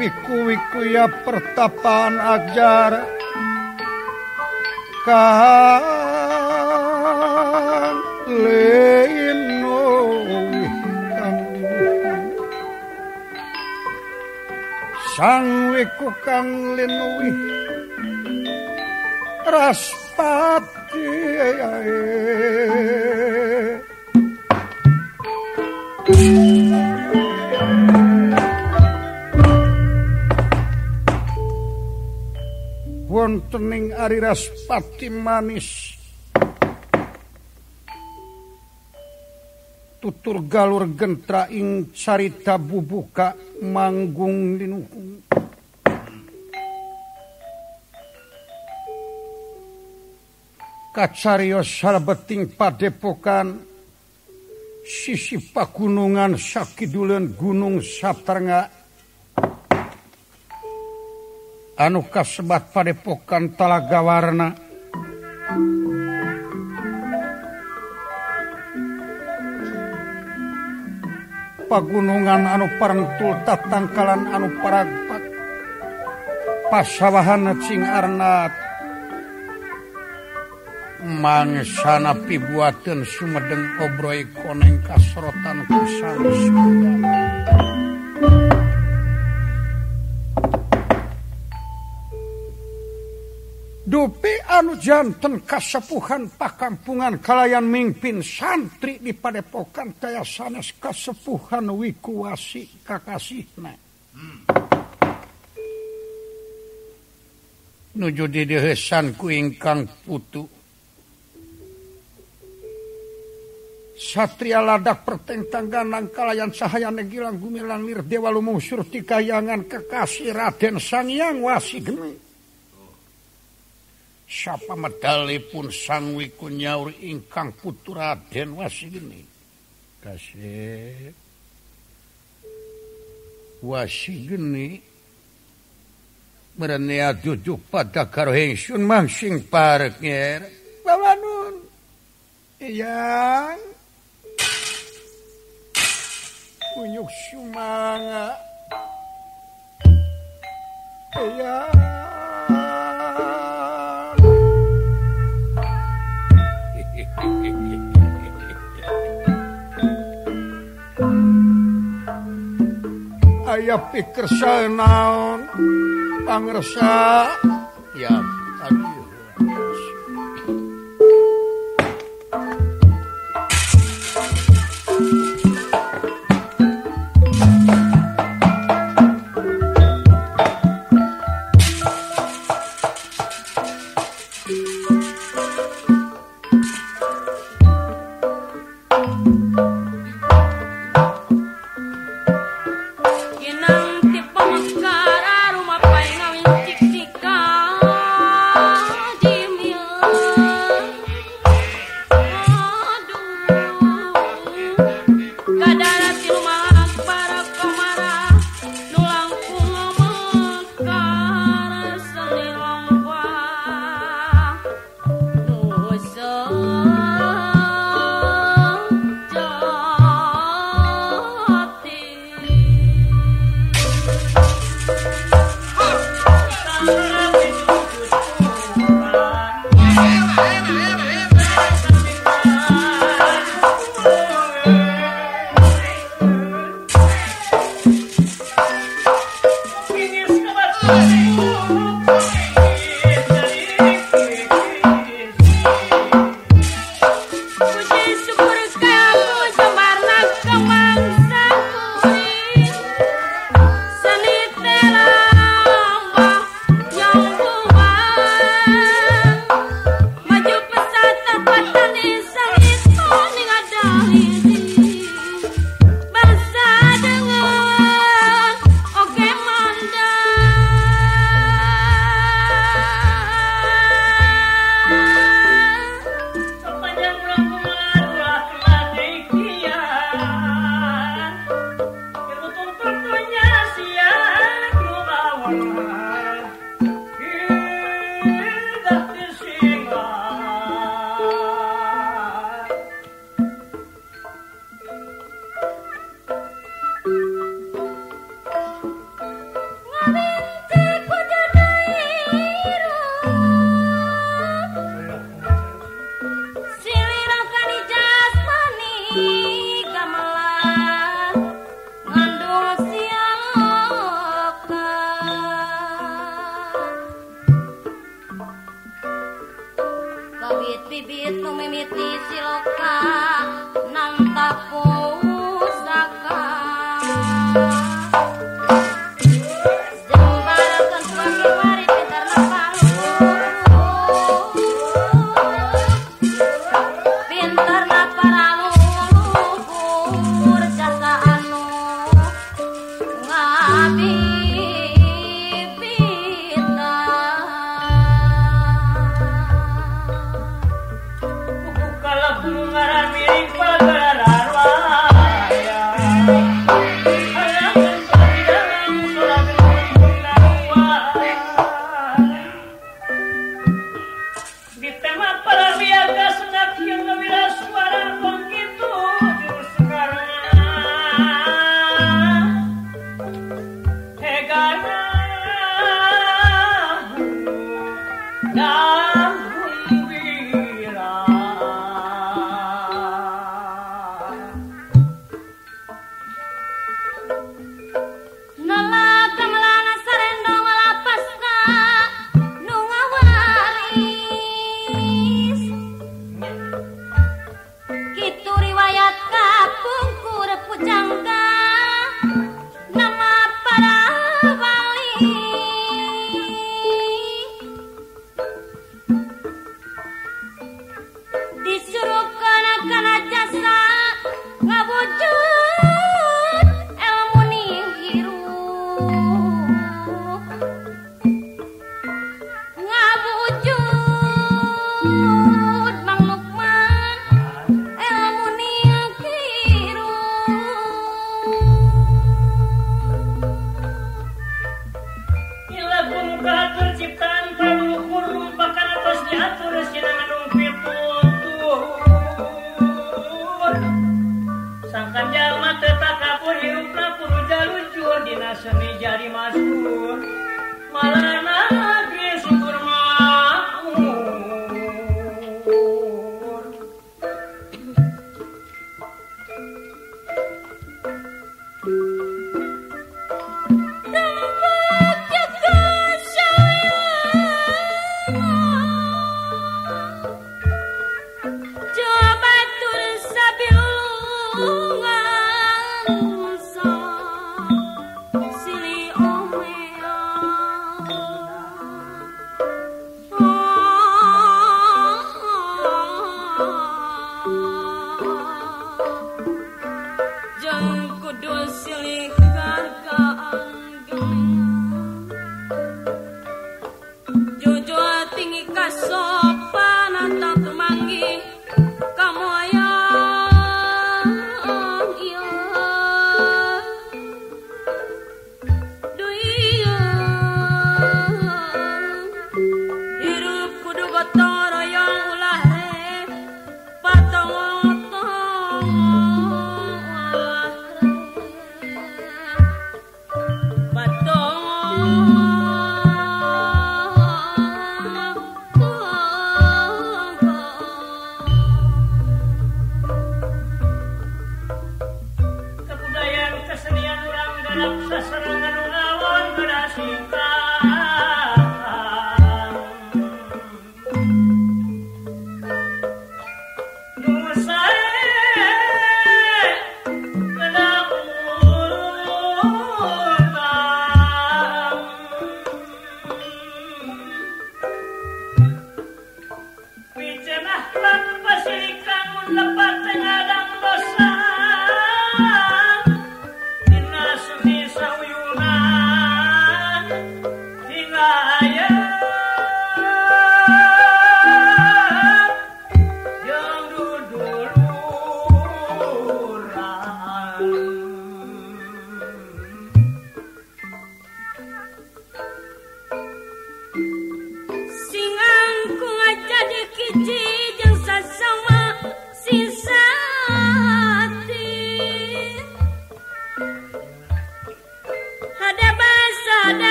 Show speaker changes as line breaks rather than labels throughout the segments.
wiku-wiku ya pertapaan ajar. Kang Lino Sang wiku Kang Linwi Raspati tening Ariraspati manis. Tutur galur gentra ing carita bubuka manggung dinuhung kacarios salebeting padepokan sisi pagunungan sakiduleun gunung Saptarnga anu kasebat padepokan talaga warna. Pagunungan anu parentul tatangkalan anu paragpat. Pasawahan cing arnat. Mangsana pibuaten sumedeng obroi koneng kasrotan kusang anu janten kasepuhan pakampungan kalayan mimpin santri di padepokan kaya sanes kasepuhan wikuwasi kakasihna. Nuju di dehesan ku ingkang putu. Satria ladak pertentangganan kalayan sahaya negilang gumilang lir dewa lumung surti kayangan kekasih Raden Sangyang wasi geni. siapa medali pun sangwi nyaur ingkang putu Raden Wasini kasih. Wasini merenia jujuk pada karo hengsun mangsing parek bawanun yang kunyuk sumanga. Yang aya pikir naon? Pangersa? Ya tadi.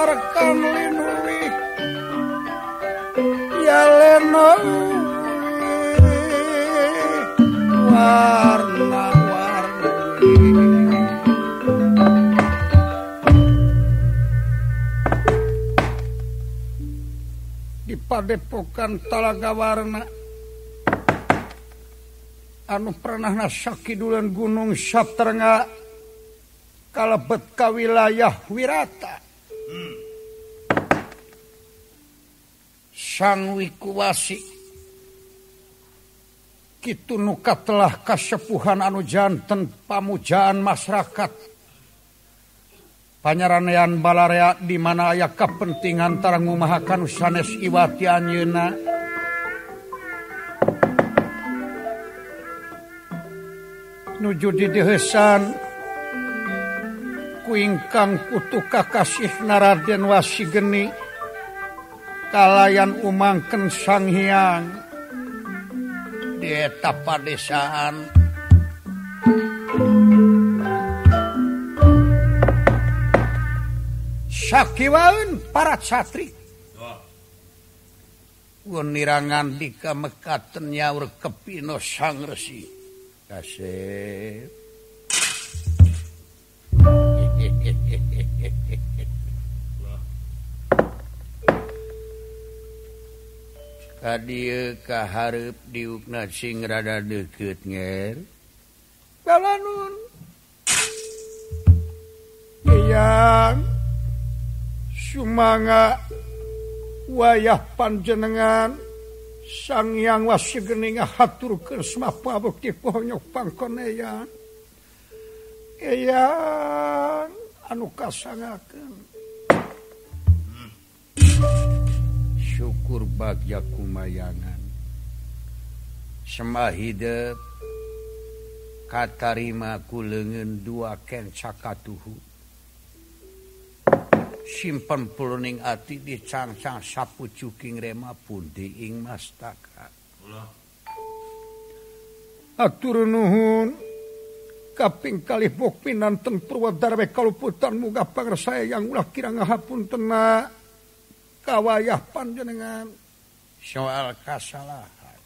Ajarkan lindungi. Ya leno warna-warni. Di padepokan Talaga Warna. Anu pernah nasyakidulan Gunung Saptengah kalebet ka wilayah Wirata sangwikuasi Kitu nuka telah kasepuhan anu jantan pamujaan masyarakat. Panyaranean balarea di mana aya kepentingan antara ngumahakan sanes iwati anyeuna nuju didehesan ku ingkang putu kakasih naraden wasi geni kalayan umangken Sang Hyang. Di padesaan. Sakiwaun para satri. Wenirangan di kamekaten nyaur kepino sang resi. Kasih Kadi kaharep diukna sing rada deket nger? Kalanun. Eyang Sumanga Wayah panjenengan Sang yang wasegening hatur kesma pabuk di pohonyok pangkon eyang. Eyang anu kasangakan syukur bagja kumayangan semahide katarima ku lengen dua ken sakatuhu simpen puluning ati dicangcang sapu cuking rema pun diing mastaka atur nuhun. Kaping kalih bok pinanten purwadarwe kaluputan muga pangersaya yang ulah kirang ngahapun tenak. kawayah panjenengan soal kasalahan.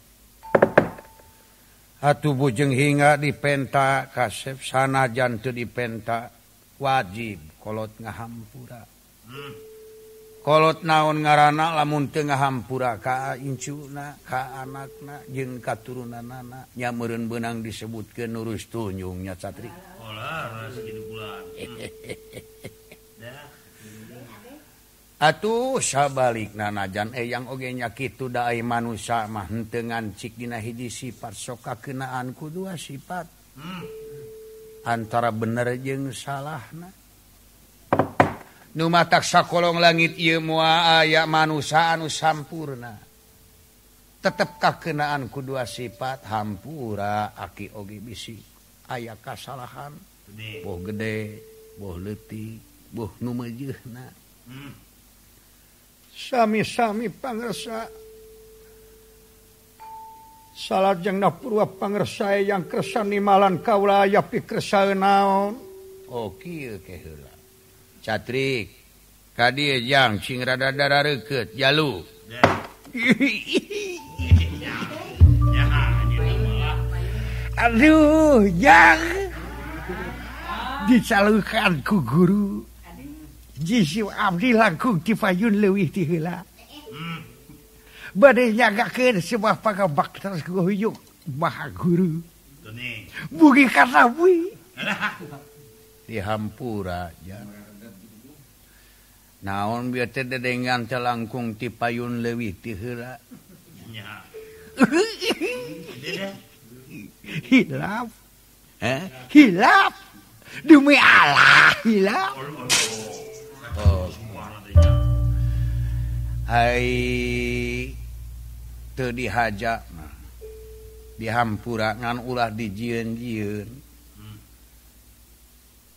Hatu bujeng hinga dipenta kasep sana jantu dipenta wajib kolot ngahampura. Hmm. kolot naon ngarana lamun teu ngahampura ka incuna ka anakna jeung katurunan anak nyameren beunang disebutkeun nurus tunyungnya catri bulan Atuh sabalik nanajan eyang ogenya kitu daai manusia mah hentengan cik dina hiji sifat soka kenaan ku dua sifat. Hmm. antara bener jeung salahna. Nu matak sakolong langit ieu moal aya manusia anu sampurna. Tetep kakenaan ku dua sifat hampura aki oge bisi. Aya kasalahan. Boh gede boh leutik boh nu meujeuhna hmm. sami-sami pangersa. Salat jengnah purwa pangersa yang kesan nimalan kaula yapi pikirsa naon.
Oh, oke oke catrik kadi yang sing rada dara reket jalu.
Aduh yang dicalukan ku guru. langkung kifayun lewih tila badnyagakan sebuah pakai bakter goyuk maha guru bugi karena bui
di hampura ya naon biar tidak dengan telangkung ti payun lewih tihela
hilap
eh
hilap demi Allah hilap
Oh. Hai dihaja dihampura ngan ulah dijieun-jieun.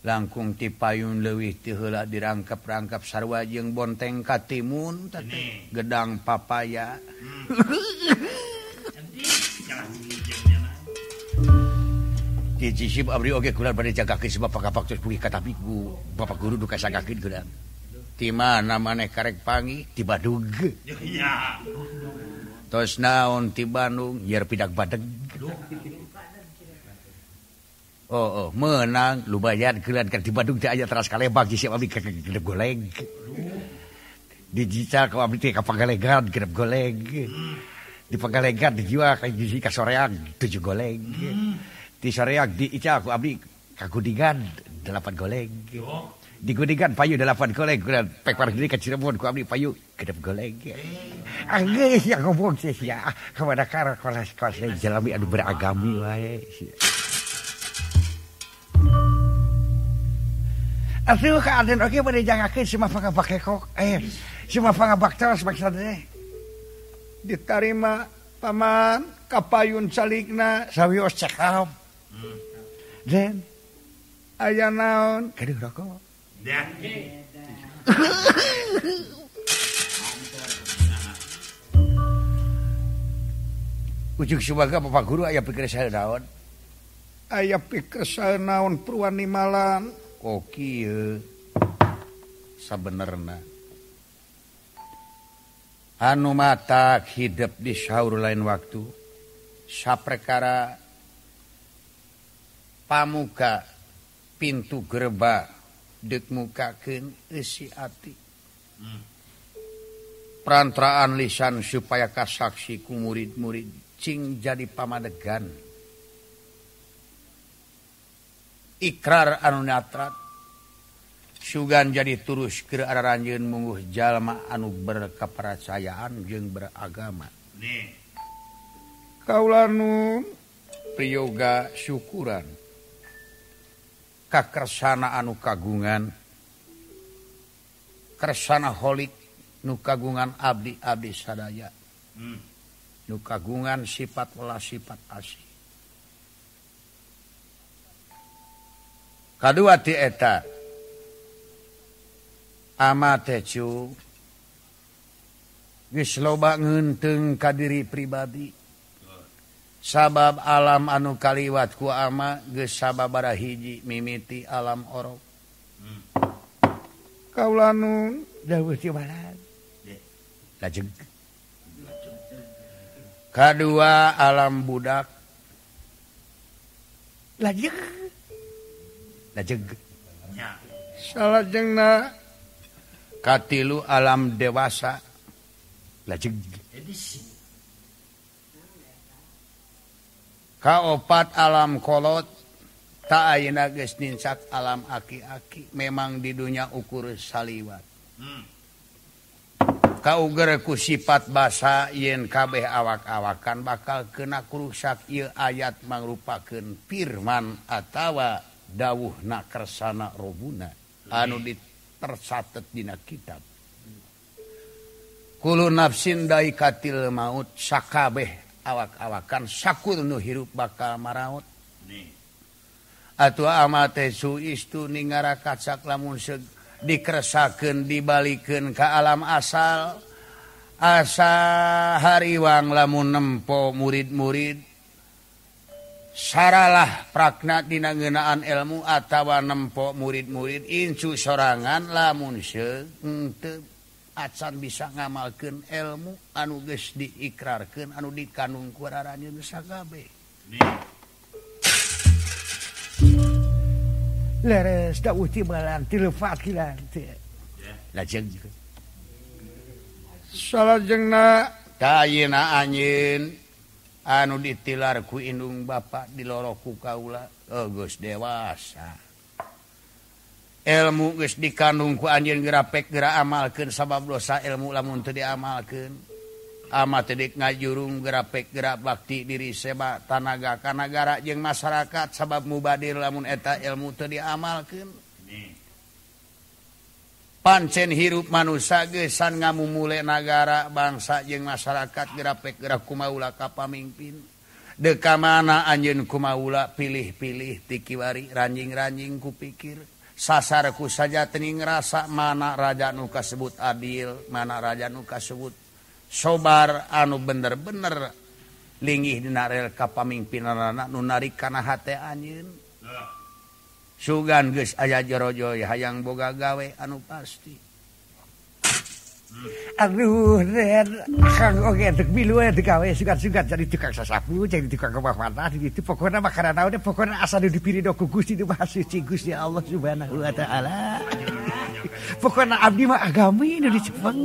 Langkung ti payun leuwih lewih heula dirangkap-rangkap sarwa jeung bonteng katimun tadi gedang papaya.
Hmm. Ki
cisip abri oge kular bade jaga kaki sebab pakak paktus pulih kata biku.
Bapak guru duka sagakeun gedang di mana maneh karek pangi di Bandung tos naon ti Bandung yer pidak badeg. Oh, oh menang lumayan gelan kan di Bandung teh aya teras kalebak si abdi gedep goleng. Di jica ka abdi teh kapangalegan gedep goleng. Di pangalegan di jiwa ka gizi kasoreang tujuh goleng. Hmm. Di soreang di ica aku abdi kagudingan delapan goleng. Oh. Gudingan payu delapan goleng kemudian pek parah diri ke Cirebon ku abi payu gedep goleng ah geus ya ngomong sih ya. Kepada kar kelas kelas jalami anu beragami wae Aduh keadaan oke pada jangakeun semua pakai kok eh semua pangabakta maksudnya
diterima paman kapayun salikna.
Sawios cekam.
Dan ayah naon?
Keduh rokok ujung Subaga Bapak Guru ayah pikir saya naon?
ayah pikir saya naon perwani malam.
Koki sebenarnya anu mata hidup di sahur lain waktu. Saprekara pamuka pintu gerbang. dek mukaken isiati hmm. perantaraan lisan supaya kasaksi ku murid-murid cing jadi pamadegan. Ikrar anu natrat sugan jadi turus ke ranjun mungguh jalma anu berkepercayaan jeung beragama.
Nih.
kaula priyoga syukuran kakersana anu kagungan. Kersana holik nu kagungan Abdi Abdi sadaya. Hmm. Nu kagungan sifat welas sifat asih. Kadua ti eta. Amatecu geus loba ngeunteng kadiri pribadi. sabab alam anu kaliwat ku ama geus sababaraha hiji mimiti alam orok.
Hmm.
Kaula nu dawuh ti barat. Lajeng. Kadua alam budak. Lajeng. Lajeng.
Salah jengna
katilu alam dewasa. Lajeng. Edisi. kaopat alam kolot tak ayeuna geus nincak alam aki-aki memang di dunia ukur saliwat. Hmm. kaugerku sifat basa yen kabeh awak-awakan bakal kena kurusak ieu ayat mangrupakeun firman atawa dawuh nakersana robuna. Anu ditersatet dina kitab. Kulu nafsin daikatil maut sakabeh awak-awakan sakur nu hirup bakal maraut. Atuh amate suistu ningara kacak lamun seg dikeresakeun dibalikeun ka alam asal. Asa hariwang lamun nempo murid-murid. Saralah prakna dina ngeunaan ilmu atawa nempo murid-murid. Incu sorangan lamun seug acan bisa ngamalkan anu anuges diikrarkan anu di kanung kuaranya besarbe
leres tak uti balan tilfat kilan
lajeng
salajengna
tayina anjin anu ditilar ku indung bapak diloroku kaula euh, geus dewasa. ilmu geus dikandung ku anjeun gerapek gera amalkeun sabab dosa ilmu lamun teu diamalkeun. Ama tedik ngajurung gerapek gerak bakti diri seba tanaga ka nagara jeung masyarakat sabab mubadir lamun eta ilmu teu diamalkeun. Pancen hirup manusia gesan ngamumule nagara bangsa jeung masyarakat gerapek gerak kumaula ka pamimpin. Deka mana anjeun kumaula pilih-pilih tikiwari ranjing-ranjing kupikir sasarku saja tening rasa mana Raja Nuka sebut Adil mana Raja Nuka sebut sobar anu bener-bener
linggih dinarel ka pamimpinan anak nu narik kana hate anjin sugan geus aya jerojo hayang boga gawe anu pasti.
Aduh, Ren, kanggo ngedek milu ya digawe sukan-sukan jadi tukang sasapu, jadi tukang kemah mana, itu pokoknya makanan deh pokoknya asal dipiri doku Gusti itu mah suci Gusti Allah Subhanahu wa taala. Pokoknya abdi mah agami nu dicepeng.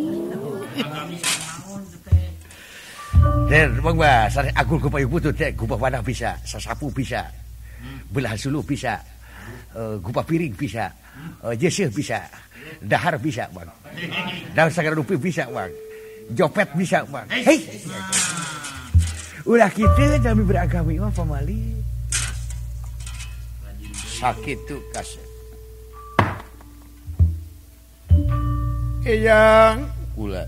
Den, Bang Bas, aku kupayu putut teh, gubah panah bisa, sasapu bisa. Belah suluh bisa. Eh, uh, gubah piring bisa. Eh, jesih bisa dahar bisa bang. Dan segala rupi bisa bang. Jopet bisa bang. Hei ulah kita kami beragami mah pamali
sakit tuh kasih Eyang.
Kula.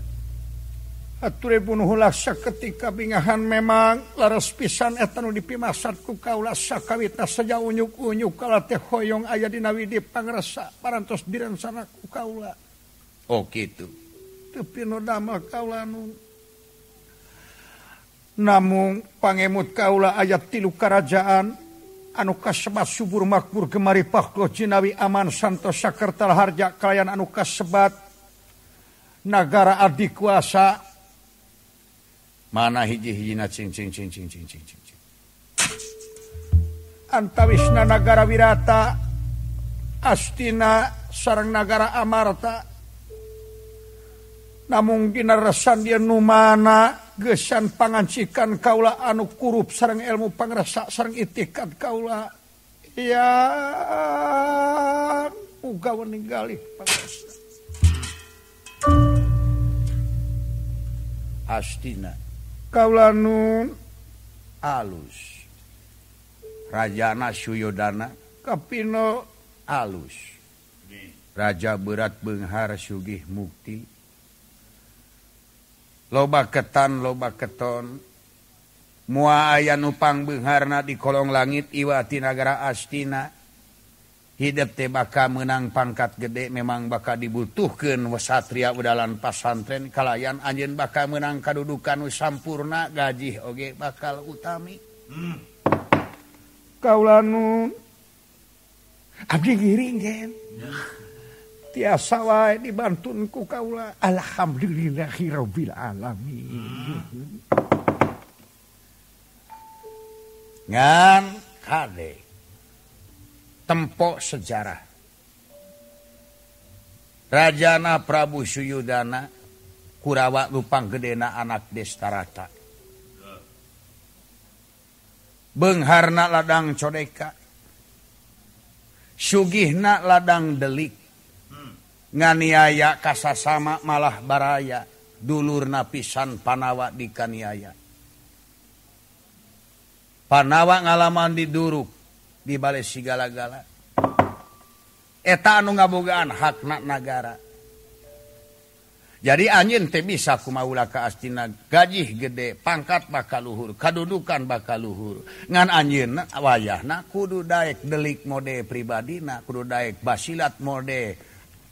punlah seketika bingahan memang laras pisan etan dipimasatku kaula sakawita saja unyuk-unyuk kala teh hoyong aya dina widi pangrasa parantos diransana ku kaula.
Oh gitu.
Tapi no damel kaula nu. Namun pangemut kaula ayat tilu kerajaan anu kasebat subur makmur gemari paklo jinawi aman santosa sakertal harja kalayan anu kasebat. Nagara adikuasa kuasa
mana hiji-hijina
Antawisna negara wirata Astina sarang negara Amarta namun ginaresan dia numana gesan pangancikan kaula anu kurup sarang ilmu pangrasa sarang itikad kaula. Ya uga meninggali
Astina
kaulanun
alus. Rajana Suyodana
Kapino
alus. Raja berat Benghar Sugih Mukti. Loba ketan loba keton. Mua aya nupang Benharna di kolong langit Iwatinagara Astina. hidup teh bakal menang pangkat gede memang bakal dibutuhkan wasatria udalan pasantren. Kalayan anjen bakal menang kadudukan sampurna gaji oge bakal utami. Hmm.
kaulanu abdi giring gen. Tiasa wae dibantun ku kaula alhamdulillahirabbil alamin. Hmm.
ngan kadek tempok sejarah. Rajana Prabu Suyudana Kurawa Lupang Gedena anak Destarata. Bengharna ladang codeka. Sugihna ladang delik. Nganiaya kasasama malah baraya. Dulur napisan Panawa di Kaniaya. Panawa ngalaman diduruk dibalik segala-gala. Eta anu ngabogaan hakna negara jadi anjin teh bisa ku maula ka astina gaji gede pangkat bakal luhur kadudukan bakal luhur. Ngan anjeunna wayahna kudu daek delik mode pribadina kudu daek basilat mode.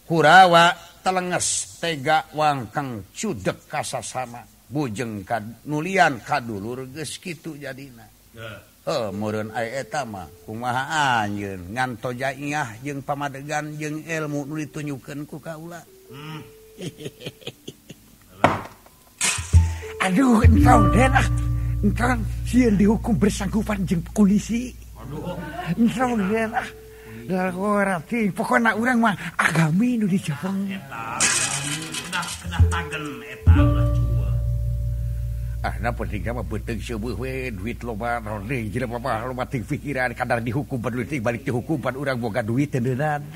Kurawa telenges tega wangkeng cudek kasasama bujeng kad, nulian kadulur geus kitu jadina. Yeah. Oh, murun ayama kumaha yun nganto jaah jeung pamadegan jeung ilmu nu ditunjukkeun ku kaula. Hmm.
Aduh, engkau den ah. Engkau sieun dihukum bersangkutan jeung polisi. Aduh. Engkau den ah. Dalgora ti pokona urang mah agami nu jepang
Eta. Nah, kena tagen eh.
Nah penting mah penting seubeuh we
duit loba roning gila mama loba ting pikiran kadar dihukum duit balik dihukum pan urang boga duit tenenan.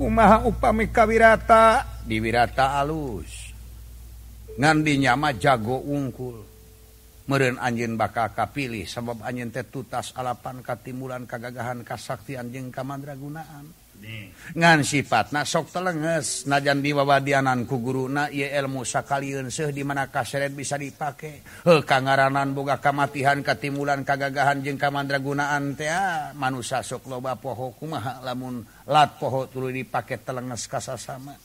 Kumaha upami kawirata
di wirata alus. Ngandi nyama jago ungkul. Meren anjeun bakal kapilih sebab anjeun teh tutas alapan katimulan kagagahan kasaktian jeung kamandragunaan. ngan sifat na sok telenges. Najan diwawadianan ku guru na ilmu sakaliun seuh di mana kaseret bisa dipakai he kangaranan boga kamatihan katimulan kagagahan jeung kamandragunaan teh ah, manusia sok loba poho kumaha lamun lat poho tuluy dipake telenges kasasama.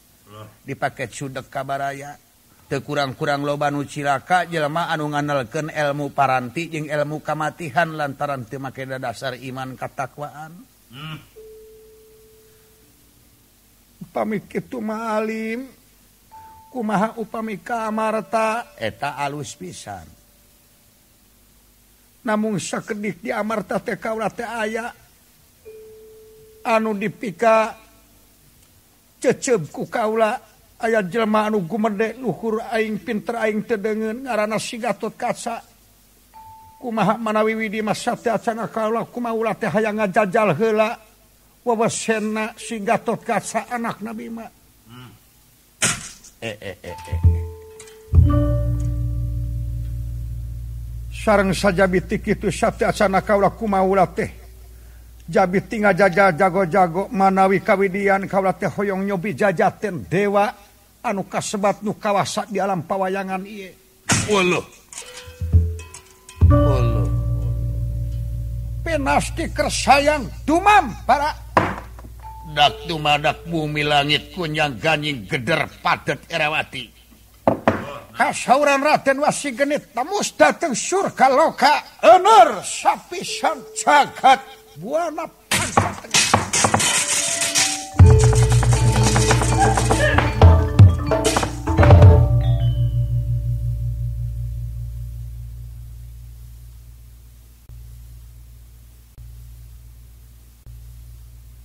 Dipake sudek kabaraya. Teu kurang-kurang loba nu cilaka jelema anu ngandelkeun ilmu paranti jeung ilmu kamatihan lantaran teu make dasar iman katakwaan. Hmm. upami itu Malim kumaha upami kamarta eta alus pisan. Namun sakedik di Amarta teh kaula teh aya. Anu dipika cecep ku kaula. Ayat jelma anu gumede luhur aing pinter aing tedengen ngarana si Gatot Kaca. Kumaha manawi widi mah sate acana kaula kumaha ulah teh hayang ngajajal heula. wawasena si Gatot Kaca anak Nabima hmm. eh, eh, eh, eh. sarang saja bitik itu Satyacana kaula kumaula teh. Jabi tinggal jaja jago-jago manawi kawidian kaula teh hoyong nyobi jajaten dewa anu kasebat nu kawasa di alam pawayangan iye waluh waluh. Penasti kersayang dumam para. meledak dumadak bumi langit kunyang ganying geder padet erawati. Kasauran Raden wasi genit tamus dateng surga loka. Ener sapisan jagat buana pangsat